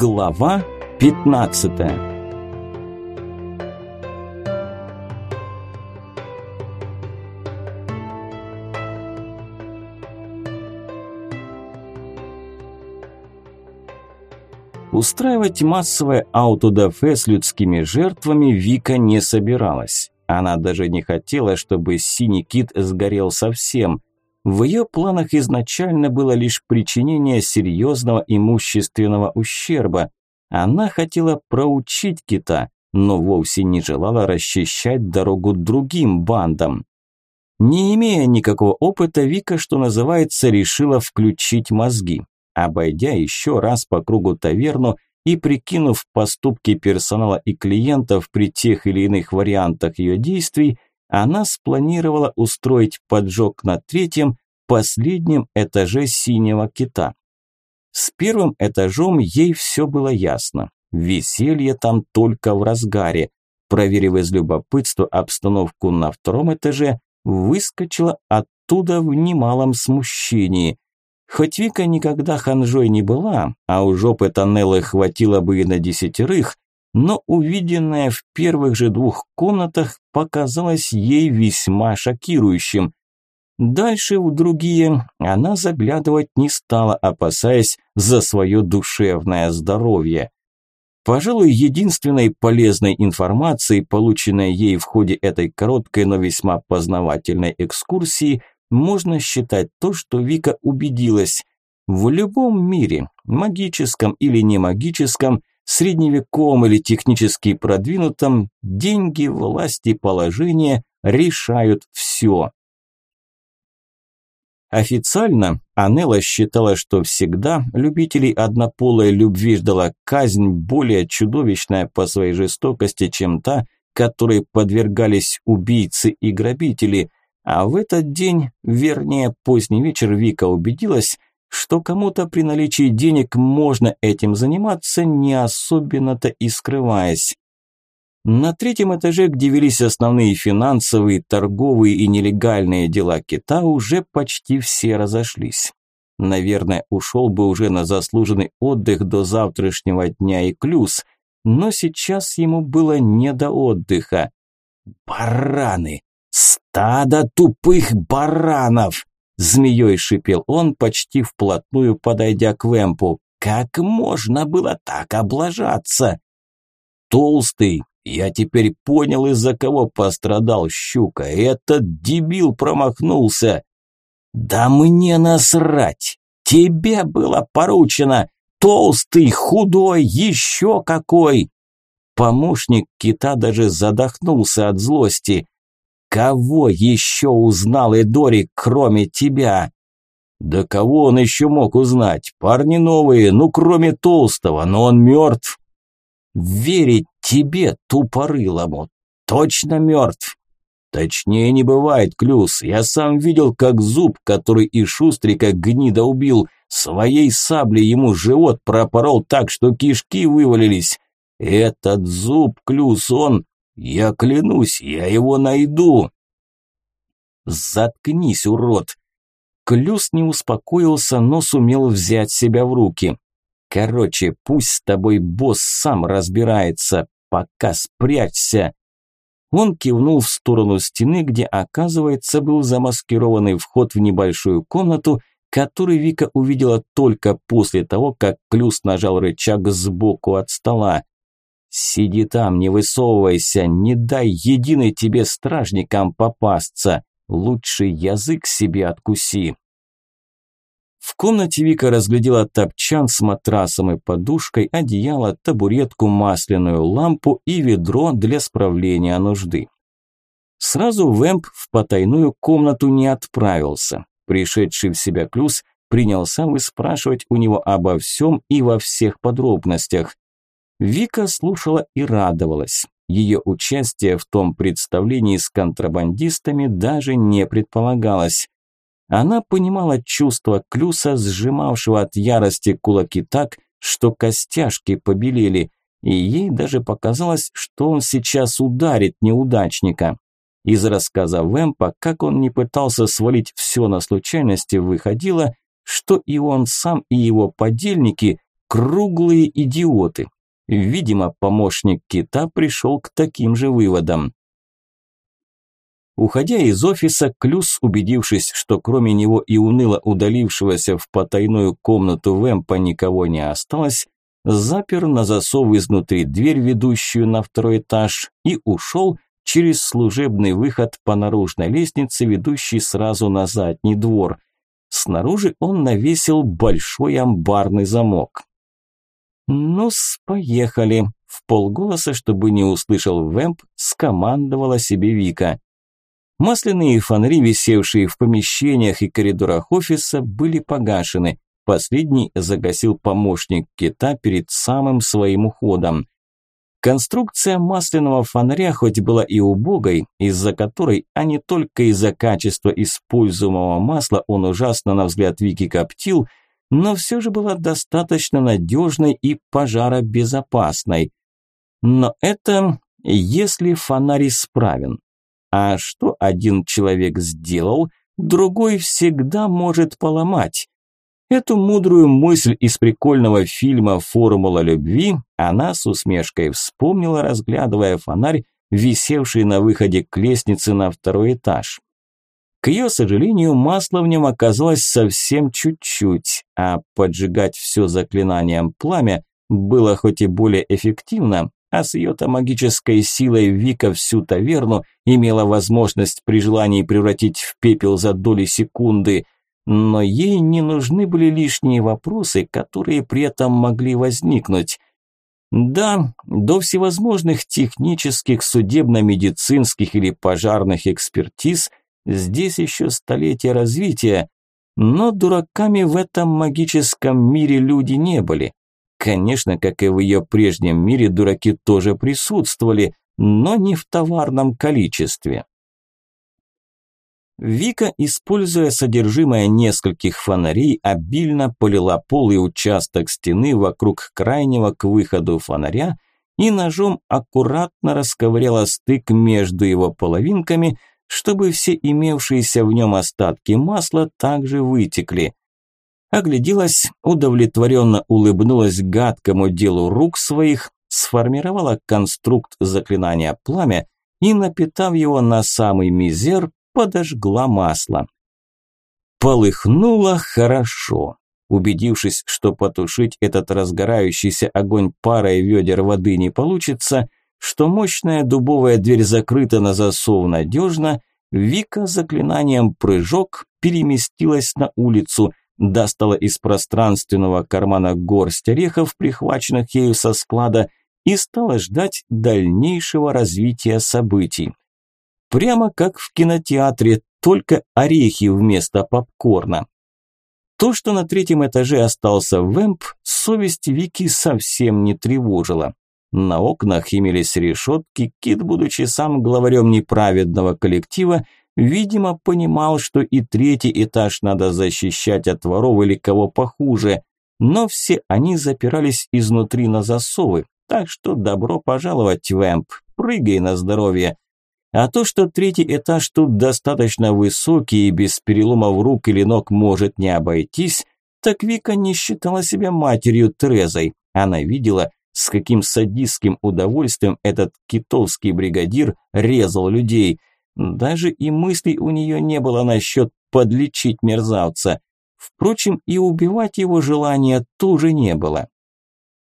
Глава 15 Устраивать массовое аутодафе с людскими жертвами Вика не собиралась. Она даже не хотела, чтобы синий кит сгорел совсем. В ее планах изначально было лишь причинение серьезного имущественного ущерба. Она хотела проучить кита, но вовсе не желала расчищать дорогу другим бандам. Не имея никакого опыта, Вика, что называется, решила включить мозги. Обойдя еще раз по кругу таверну и прикинув поступки персонала и клиентов при тех или иных вариантах ее действий, она спланировала устроить поджог на третьем, последнем этаже синего кита. С первым этажом ей все было ясно. Веселье там только в разгаре. Проверив из любопытства обстановку на втором этаже, выскочила оттуда в немалом смущении. Хоть Вика никогда ханжой не была, а уж опыта Неллы хватило бы и на десятерых, но увиденное в первых же двух комнатах показалось ей весьма шокирующим. Дальше в другие она заглядывать не стала, опасаясь за свое душевное здоровье. Пожалуй, единственной полезной информацией, полученной ей в ходе этой короткой, но весьма познавательной экскурсии, можно считать то, что Вика убедилась. В любом мире, магическом или не магическом, средневековом или технически продвинутом, деньги, власть и положение решают все. Официально Анелла считала, что всегда любителей однополой любви ждала казнь более чудовищная по своей жестокости, чем та, которой подвергались убийцы и грабители. А в этот день, вернее, поздний вечер, Вика убедилась, что кому-то при наличии денег можно этим заниматься, не особенно-то и скрываясь. На третьем этаже, где велись основные финансовые, торговые и нелегальные дела кита, уже почти все разошлись. Наверное, ушел бы уже на заслуженный отдых до завтрашнего дня и клюз, но сейчас ему было не до отдыха. «Бараны! Стадо тупых баранов!» Змеей шипел он, почти вплотную подойдя к Вэмпу. «Как можно было так облажаться?» «Толстый, я теперь понял, из-за кого пострадал щука. Этот дебил промахнулся. Да мне насрать. Тебе было поручено. Толстый, худой, еще какой. Помощник кита даже задохнулся от злости. Кого еще узнал Эдори, кроме тебя? Да кого он еще мог узнать? Парни новые, ну кроме Толстого, но он мертв. Верить тебе, тупорылому, точно мертв. Точнее не бывает, Клюс. Я сам видел, как зуб, который и Шустрика гнида убил, своей саблей ему живот пропорол так, что кишки вывалились. Этот зуб, Клюс, он... Я клянусь, я его найду. Заткнись, урод. Клюс не успокоился, но сумел взять себя в руки. Короче, пусть с тобой босс сам разбирается, пока спрячься. Он кивнул в сторону стены, где, оказывается, был замаскированный вход в небольшую комнату, который Вика увидела только после того, как Клюс нажал рычаг сбоку от стола. «Сиди там, не высовывайся, не дай единый тебе стражникам попасться, лучше язык себе откуси». В комнате Вика разглядела топчан с матрасом и подушкой, одеяло, табуретку, масляную лампу и ведро для справления нужды. Сразу Вэмп в потайную комнату не отправился. Пришедший в себя Клюс принялся выспрашивать у него обо всем и во всех подробностях. Вика слушала и радовалась. Ее участие в том представлении с контрабандистами даже не предполагалось. Она понимала чувство Клюса, сжимавшего от ярости кулаки так, что костяшки побелели, и ей даже показалось, что он сейчас ударит неудачника. Из рассказа Вэмпа, как он не пытался свалить все на случайности, выходило, что и он сам, и его подельники Круглые идиоты. Видимо, помощник кита пришел к таким же выводам. Уходя из офиса, Клюс, убедившись, что кроме него и уныло удалившегося в потайную комнату Вэмпа никого не осталось, запер на засов изнутри дверь, ведущую на второй этаж, и ушел через служебный выход по наружной лестнице, ведущей сразу на задний двор. Снаружи он навесил большой амбарный замок. «Ну-с, поехали!» – в полголоса, чтобы не услышал Вэмп, скомандовала себе Вика. Масляные фонари, висевшие в помещениях и коридорах офиса, были погашены. Последний загасил помощник кита перед самым своим уходом. Конструкция масляного фонаря хоть была и убогой, из-за которой, а не только из-за качества используемого масла он ужасно, на взгляд Вики, коптил, но все же была достаточно надежной и пожаробезопасной. Но это если фонарь исправен. А что один человек сделал, другой всегда может поломать. Эту мудрую мысль из прикольного фильма «Формула любви» она с усмешкой вспомнила, разглядывая фонарь, висевший на выходе к лестнице на второй этаж. К ее сожалению, масла в нем оказалось совсем чуть-чуть, а поджигать все заклинанием пламя было хоть и более эффективно, а с ее-то магической силой Вика всю таверну имела возможность при желании превратить в пепел за доли секунды – но ей не нужны были лишние вопросы, которые при этом могли возникнуть. Да, до всевозможных технических, судебно-медицинских или пожарных экспертиз здесь еще столетия развития, но дураками в этом магическом мире люди не были. Конечно, как и в ее прежнем мире, дураки тоже присутствовали, но не в товарном количестве. Вика, используя содержимое нескольких фонарей, обильно полила пол и участок стены вокруг крайнего к выходу фонаря и ножом аккуратно расковыряла стык между его половинками, чтобы все имевшиеся в нем остатки масла также вытекли. Огляделась, удовлетворенно улыбнулась гадкому делу рук своих, сформировала конструкт заклинания пламя и, напитав его на самый мизер, подожгла масло. Полыхнуло хорошо. Убедившись, что потушить этот разгорающийся огонь парой ведер воды не получится, что мощная дубовая дверь закрыта на засов надежно, Вика заклинанием «Прыжок» переместилась на улицу, достала из пространственного кармана горсть орехов, прихваченных ею со склада, и стала ждать дальнейшего развития событий. Прямо как в кинотеатре, только орехи вместо попкорна. То, что на третьем этаже остался вэмп, совесть Вики совсем не тревожила. На окнах имелись решетки, Кит, будучи сам главарем неправедного коллектива, видимо, понимал, что и третий этаж надо защищать от воров или кого похуже, но все они запирались изнутри на засовы, так что добро пожаловать, Вэмп, прыгай на здоровье. А то, что третий этаж тут достаточно высокий и без переломов рук или ног может не обойтись, так Вика не считала себя матерью Трезой. Она видела, с каким садистским удовольствием этот китовский бригадир резал людей. Даже и мыслей у нее не было насчет подлечить мерзавца. Впрочем, и убивать его желания тоже не было.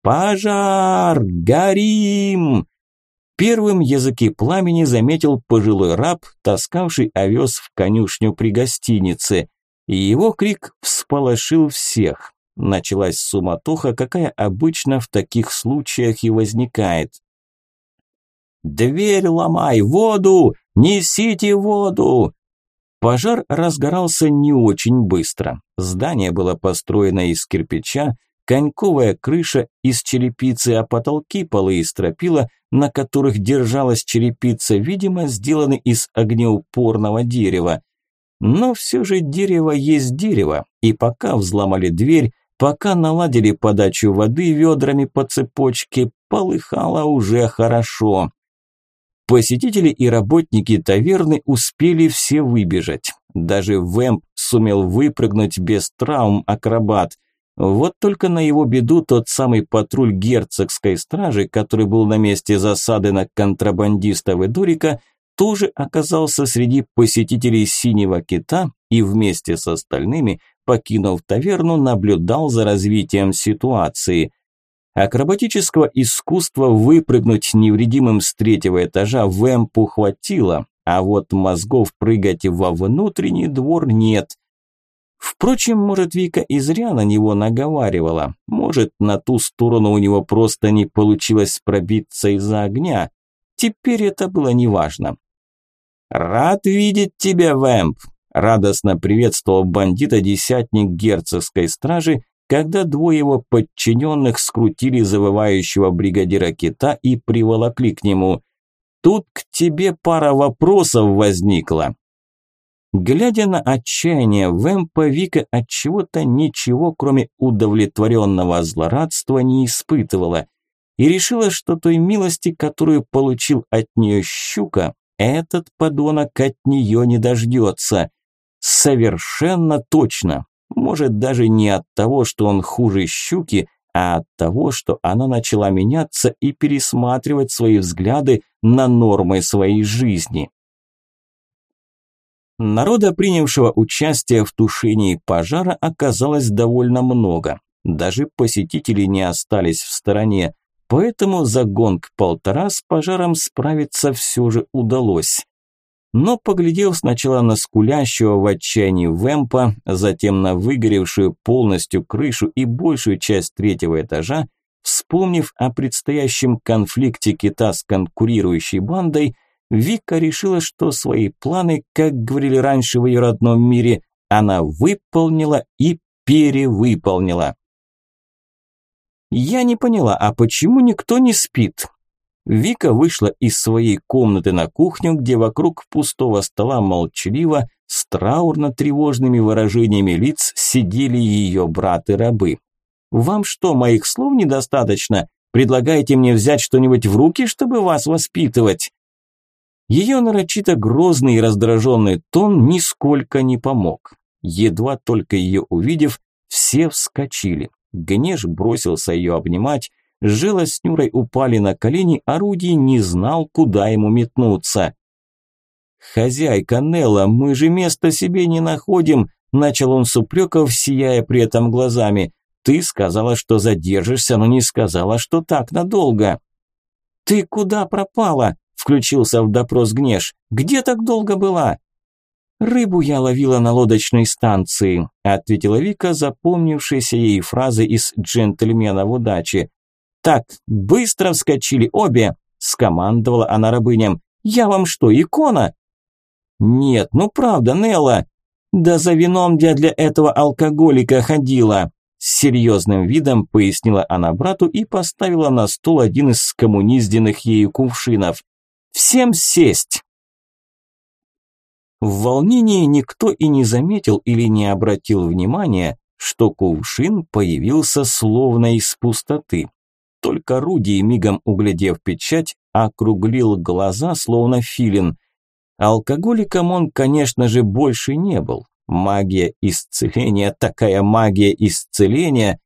«Пожар! Горим!» Первым языки пламени заметил пожилой раб, таскавший овес в конюшню при гостинице. И его крик всполошил всех. Началась суматоха, какая обычно в таких случаях и возникает. «Дверь ломай! Воду! Несите воду!» Пожар разгорался не очень быстро. Здание было построено из кирпича, коньковая крыша из черепицы, а потолки, полы и стропила, на которых держалась черепица, видимо, сделаны из огнеупорного дерева. Но все же дерево есть дерево, и пока взломали дверь, пока наладили подачу воды ведрами по цепочке, полыхало уже хорошо. Посетители и работники таверны успели все выбежать. Даже Вэмп сумел выпрыгнуть без травм акробат – Вот только на его беду тот самый патруль герцогской стражи, который был на месте засады на контрабандистов и Дурика, тоже оказался среди посетителей «Синего кита» и вместе с остальными, покинув таверну, наблюдал за развитием ситуации. Акробатического искусства выпрыгнуть невредимым с третьего этажа в эмпу хватило, а вот мозгов прыгать во внутренний двор нет. Впрочем, может, Вика и зря на него наговаривала. Может, на ту сторону у него просто не получилось пробиться из-за огня. Теперь это было неважно. «Рад видеть тебя, Вэмп!» – радостно приветствовал бандита десятник герцогской стражи, когда двое его подчиненных скрутили завывающего бригадира кита и приволокли к нему. «Тут к тебе пара вопросов возникла». Глядя на отчаяние Вэмпа, Вика от чего-то ничего, кроме удовлетворенного злорадства, не испытывала и решила, что той милости, которую получил от нее щука, этот подонок от нее не дождется. Совершенно точно. Может, даже не от того, что он хуже щуки, а от того, что она начала меняться и пересматривать свои взгляды на нормы своей жизни. Народа, принявшего участие в тушении пожара, оказалось довольно много. Даже посетители не остались в стороне. Поэтому за гонг полтора с пожаром справиться все же удалось. Но поглядел сначала на скулящего в отчаянии вэмпа, затем на выгоревшую полностью крышу и большую часть третьего этажа, вспомнив о предстоящем конфликте кита с конкурирующей бандой, Вика решила, что свои планы, как говорили раньше в ее родном мире, она выполнила и перевыполнила. Я не поняла, а почему никто не спит? Вика вышла из своей комнаты на кухню, где вокруг пустого стола молчаливо, с траурно-тревожными выражениями лиц сидели ее брат и рабы. «Вам что, моих слов недостаточно? Предлагаете мне взять что-нибудь в руки, чтобы вас воспитывать?» Ее нарочито грозный и раздраженный тон нисколько не помог. Едва только ее увидев, все вскочили. Гнеш бросился ее обнимать, Жила с Нюрой упали на колени, орудий не знал, куда ему метнуться. «Хозяйка Нелла, мы же места себе не находим», – начал он с упреков, сияя при этом глазами. «Ты сказала, что задержишься, но не сказала, что так надолго». «Ты куда пропала?» – включился в допрос Гнеш. «Где так долго была?» «Рыбу я ловила на лодочной станции», – ответила Вика, запомнившаяся ей фразы из «Джентльмена в удаче». «Так, быстро вскочили обе!» – скомандовала она рабыням. «Я вам что, икона?» «Нет, ну правда, Нелла!» «Да за вином я для этого алкоголика ходила!» С серьезным видом пояснила она брату и поставила на стол один из коммунизденных ею кувшинов. «Всем сесть!» В волнении никто и не заметил или не обратил внимания, что кувшин появился словно из пустоты. Только Руди, мигом углядев печать, округлил глаза, словно филин. Алкоголиком он, конечно же, больше не был. Магия исцеления, такая магия исцеления.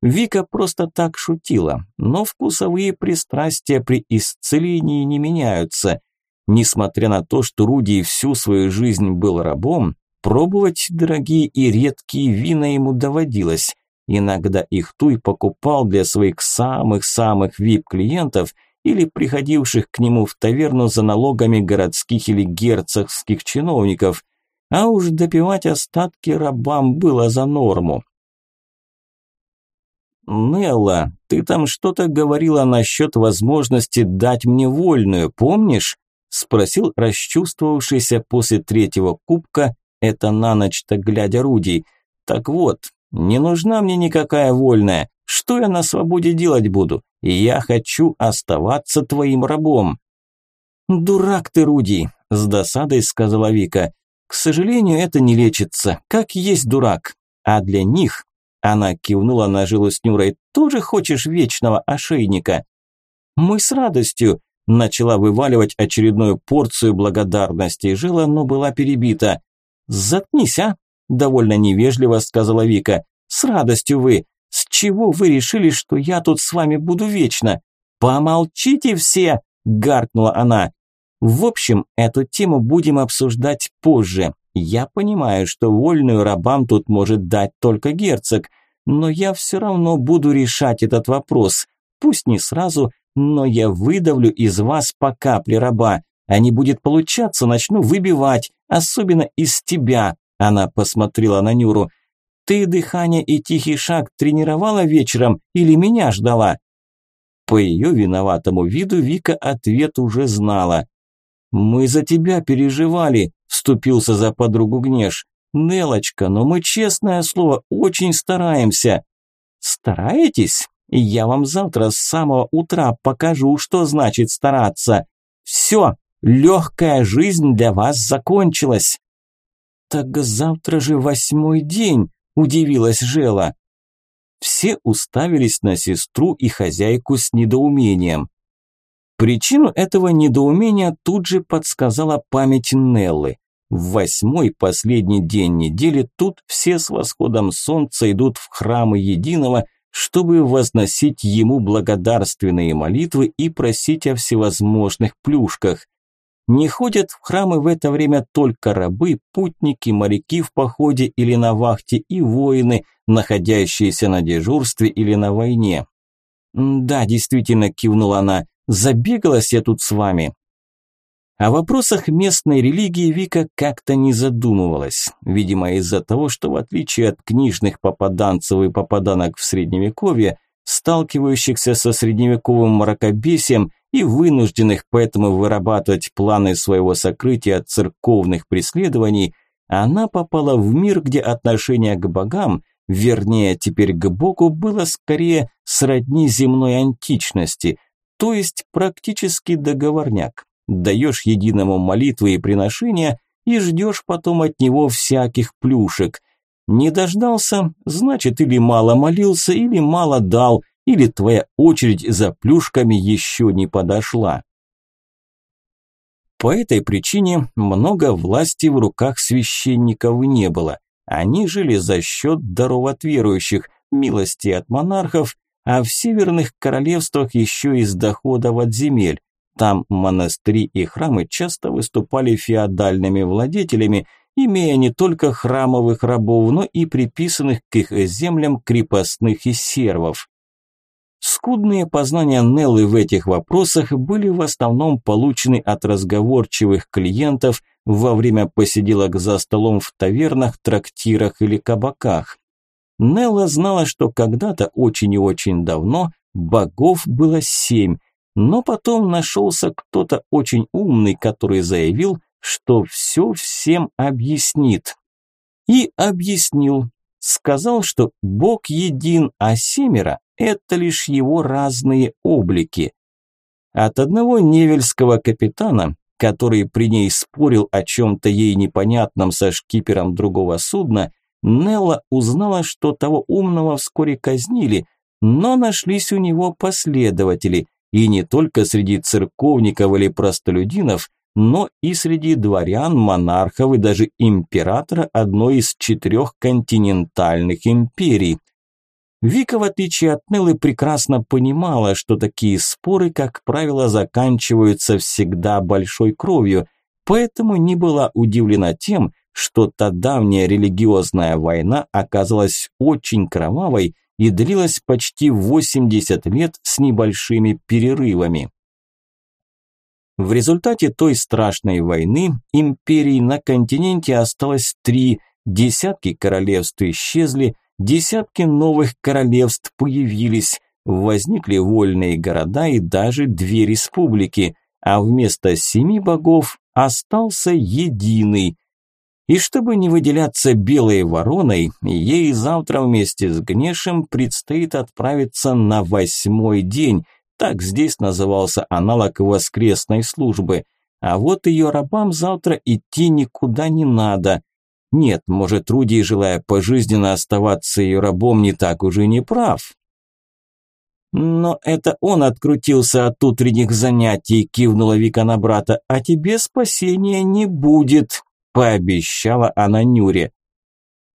Вика просто так шутила, но вкусовые пристрастия при исцелении не меняются – Несмотря на то, что Руди всю свою жизнь был рабом, пробовать дорогие и редкие вина ему доводилось. Иногда их Туй покупал для своих самых-самых вип-клиентов или приходивших к нему в таверну за налогами городских или герцогских чиновников, а уж допивать остатки рабам было за норму. «Нелла, ты там что-то говорила насчет возможности дать мне вольную, помнишь?» спросил расчувствовавшийся после третьего кубка, это на ночь-то глядя Руди. Так вот, не нужна мне никакая вольная, что я на свободе делать буду? Я хочу оставаться твоим рабом. Дурак ты, Руди, с досадой сказала Вика. К сожалению, это не лечится, как есть дурак. А для них, она кивнула на жилу с Нюрой, тоже хочешь вечного ошейника? Мы с радостью, Начала вываливать очередную порцию благодарности Жила, но была перебита. «Заткнись, а!» – довольно невежливо сказала Вика. «С радостью вы! С чего вы решили, что я тут с вами буду вечно? Помолчите все, гаркнула она. В общем, эту тему будем обсуждать позже. Я понимаю, что вольную рабам тут может дать только герцог, но я все равно буду решать этот вопрос. Пусть не сразу, но я выдавлю из вас по капле раба. А не будет получаться, начну выбивать, особенно из тебя. Она посмотрела на Нюру. Ты дыхание и тихий шаг тренировала вечером или меня ждала? По ее виноватому виду Вика ответ уже знала. «Мы за тебя переживали», – вступился за подругу Гнеш. «Нелочка, но мы, честное слово, очень стараемся». «Стараетесь? Я вам завтра с самого утра покажу, что значит стараться. Все, легкая жизнь для вас закончилась». «Так завтра же восьмой день», – удивилась Жела. Все уставились на сестру и хозяйку с недоумением. Причину этого недоумения тут же подсказала память Неллы. В восьмой последний день недели тут все с восходом солнца идут в храмы Единого, чтобы возносить ему благодарственные молитвы и просить о всевозможных плюшках. Не ходят в храмы в это время только рабы, путники, моряки в походе или на вахте и воины, находящиеся на дежурстве или на войне. «Да, действительно», – кивнула она, – «забегалась я тут с вами». О вопросах местной религии Вика как-то не задумывалась, видимо из-за того, что в отличие от книжных попаданцев и попаданок в Средневековье, сталкивающихся со средневековым мракобесием и вынужденных поэтому вырабатывать планы своего сокрытия от церковных преследований, она попала в мир, где отношение к богам, вернее теперь к Богу, было скорее сродни земной античности, то есть практически договорняк даешь единому молитвы и приношения и ждешь потом от него всяких плюшек. Не дождался, значит или мало молился, или мало дал, или твоя очередь за плюшками еще не подошла. По этой причине много власти в руках священников не было. Они жили за счет даров от верующих, милости от монархов, а в северных королевствах еще из доходов от земель. Там монастыри и храмы часто выступали феодальными владетелями, имея не только храмовых рабов, но и приписанных к их землям крепостных и сервов. Скудные познания Неллы в этих вопросах были в основном получены от разговорчивых клиентов во время посиделок за столом в тавернах, трактирах или кабаках. Нелла знала, что когда-то очень и очень давно богов было семь, но потом нашелся кто-то очень умный, который заявил, что все всем объяснит. И объяснил. Сказал, что Бог един, а семеро – это лишь его разные облики. От одного невельского капитана, который при ней спорил о чем-то ей непонятном со шкипером другого судна, Нелла узнала, что того умного вскоре казнили, но нашлись у него последователи, и не только среди церковников или простолюдинов, но и среди дворян, монархов и даже императора одной из четырех континентальных империй. Вика, в отличие от Неллы, прекрасно понимала, что такие споры, как правило, заканчиваются всегда большой кровью, поэтому не была удивлена тем, что та давняя религиозная война оказалась очень кровавой и длилась почти 80 лет с небольшими перерывами. В результате той страшной войны империй на континенте осталось три, десятки королевств исчезли, десятки новых королевств появились, возникли вольные города и даже две республики, а вместо семи богов остался единый, и чтобы не выделяться белой вороной, ей завтра вместе с Гнешем предстоит отправиться на восьмой день, так здесь назывался аналог воскресной службы. А вот ее рабам завтра идти никуда не надо. Нет, может, Руди, желая пожизненно оставаться ее рабом, не так уже не прав. Но это он открутился от утренних занятий, кивнула Вика на брата, а тебе спасения не будет пообещала она Нюре.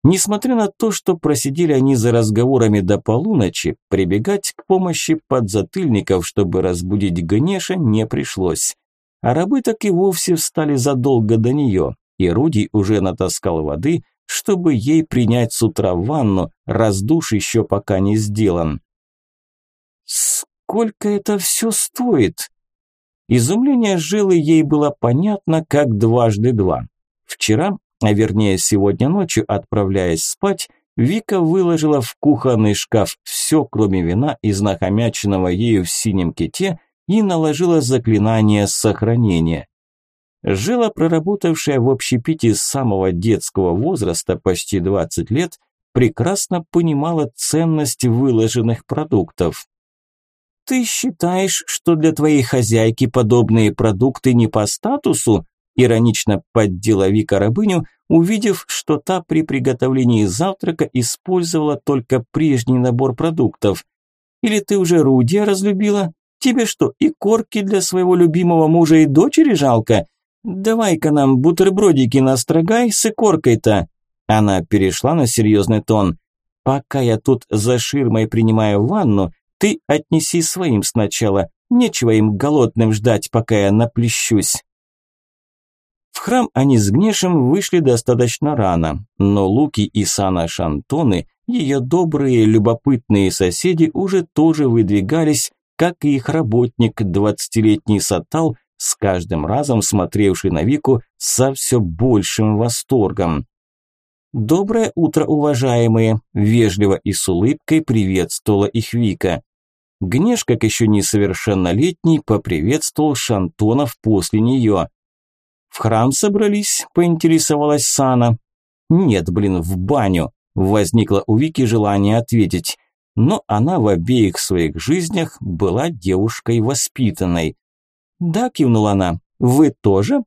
Несмотря на то, что просидели они за разговорами до полуночи, прибегать к помощи подзатыльников, чтобы разбудить Гнеша, не пришлось. А рабы так и вовсе встали задолго до нее, и Руди уже натаскал воды, чтобы ей принять с утра ванну, раздуш еще пока не сделан. «Сколько это все стоит?» Изумление жилы ей было понятно, как дважды два. Вчера вернее сегодня ночью, отправляясь спать, Вика выложила в кухонный шкаф все, кроме вина из нахомяченного ею в синем ките, и наложила заклинание сохранения. Жила, проработавшая в общепите с самого детского возраста, почти 20 лет, прекрасно понимала ценность выложенных продуктов. «Ты считаешь, что для твоей хозяйки подобные продукты не по статусу?» Иронично поддела Вика рабыню, увидев, что та при приготовлении завтрака использовала только прежний набор продуктов. «Или ты уже Рудия разлюбила? Тебе что, и корки для своего любимого мужа и дочери жалко? Давай-ка нам бутербродики настрогай с икоркой-то!» Она перешла на серьезный тон. «Пока я тут за ширмой принимаю ванну, ты отнеси своим сначала. Нечего им голодным ждать, пока я наплещусь». В храм они с Гнешем вышли достаточно рано, но Луки и Сана Шантоны, ее добрые, любопытные соседи, уже тоже выдвигались, как и их работник, двадцатилетний Сатал, с каждым разом смотревший на Вику со все большим восторгом. «Доброе утро, уважаемые!» – вежливо и с улыбкой приветствовала их Вика. Гнеш, как еще несовершеннолетний, поприветствовал Шантонов после нее. «В храм собрались?» – поинтересовалась Сана. «Нет, блин, в баню!» – возникло у Вики желание ответить. Но она в обеих своих жизнях была девушкой воспитанной. «Да», – кивнула она, – «вы тоже?»